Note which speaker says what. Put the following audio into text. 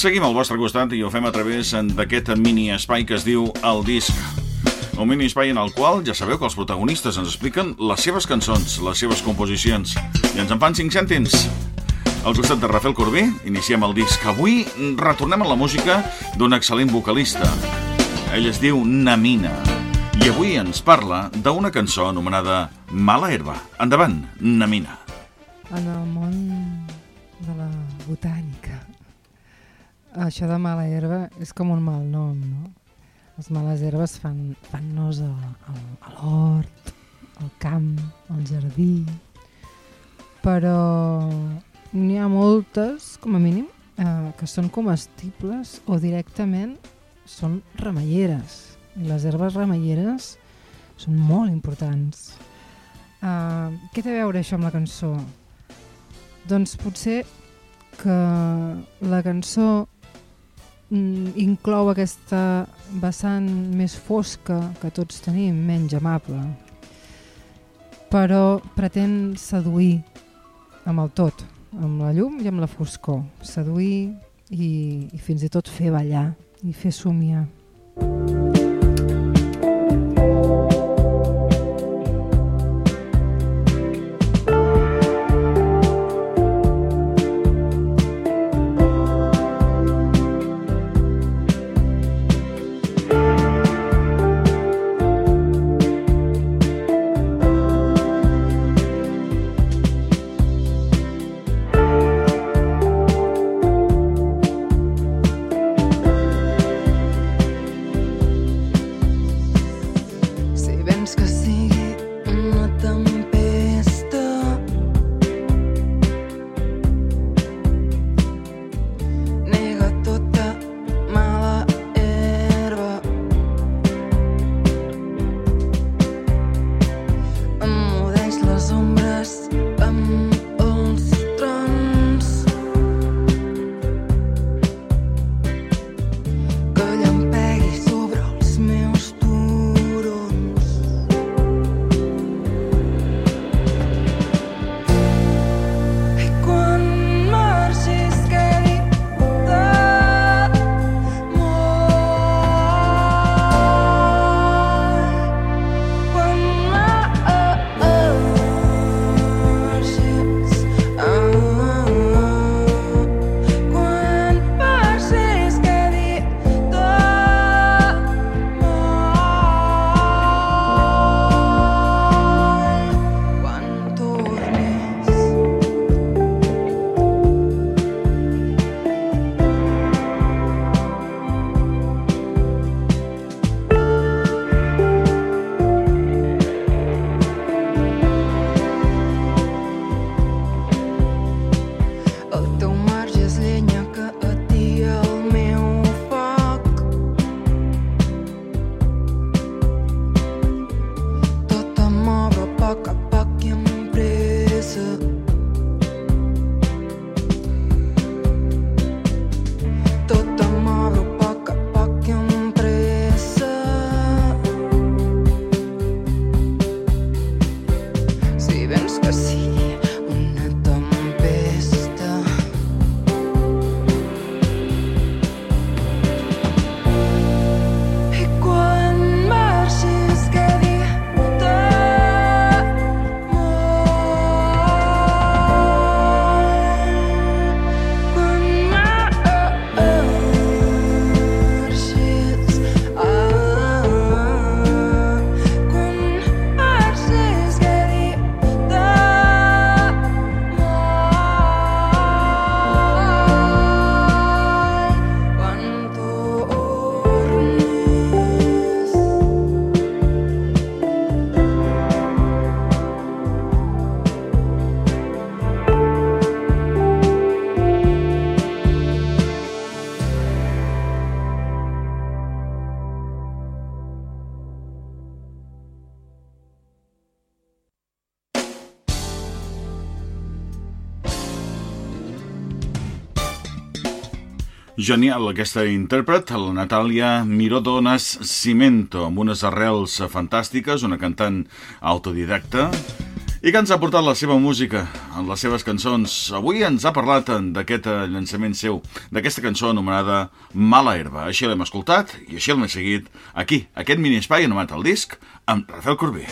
Speaker 1: Seguim al vostre costat i ho fem a través d'aquest mini espai que es diu El Disc. Un mini espai en el qual ja sabeu que els protagonistes ens expliquen les seves cançons, les seves composicions, i ens en fan 5 cèntims. Al costat de Rafael Corbí, iniciem el disc. Avui retornem a la música d'un excel·lent vocalista. Ell es diu Namina. I avui ens parla d'una cançó anomenada Mala Herba. Endavant, Namina.
Speaker 2: En el món de la botànica, això de mala herba és com un mal nom, no? Les males herbes fan, fan nos a, a, a l'hort, al camp, al jardí, però n'hi ha moltes, com a mínim, eh, que són comestibles o directament són remeieres. I les herbes remeieres són molt importants. Uh, què té a veure això amb la cançó? Doncs potser que la cançó inclou aquesta vessant més fosca que tots tenim, menys amable, però pretén seduir amb el tot, amb la llum i amb la foscor, seduir i, i fins i tot fer ballar i fer somiar.
Speaker 3: Si
Speaker 1: Genial aquesta intèrpret, la Natàlia Mirodones Cimento, amb unes arrels fantàstiques, una cantant autodidacta i que ens ha portat la seva música, en les seves cançons. Avui ens ha parlat d'aquest eh, llançament seu, d'aquesta cançó anomenada Mala Herba. Així l'hem escoltat i així l'hem seguit aquí, aquest mini espai anomenat el disc, amb Rafael Corbí.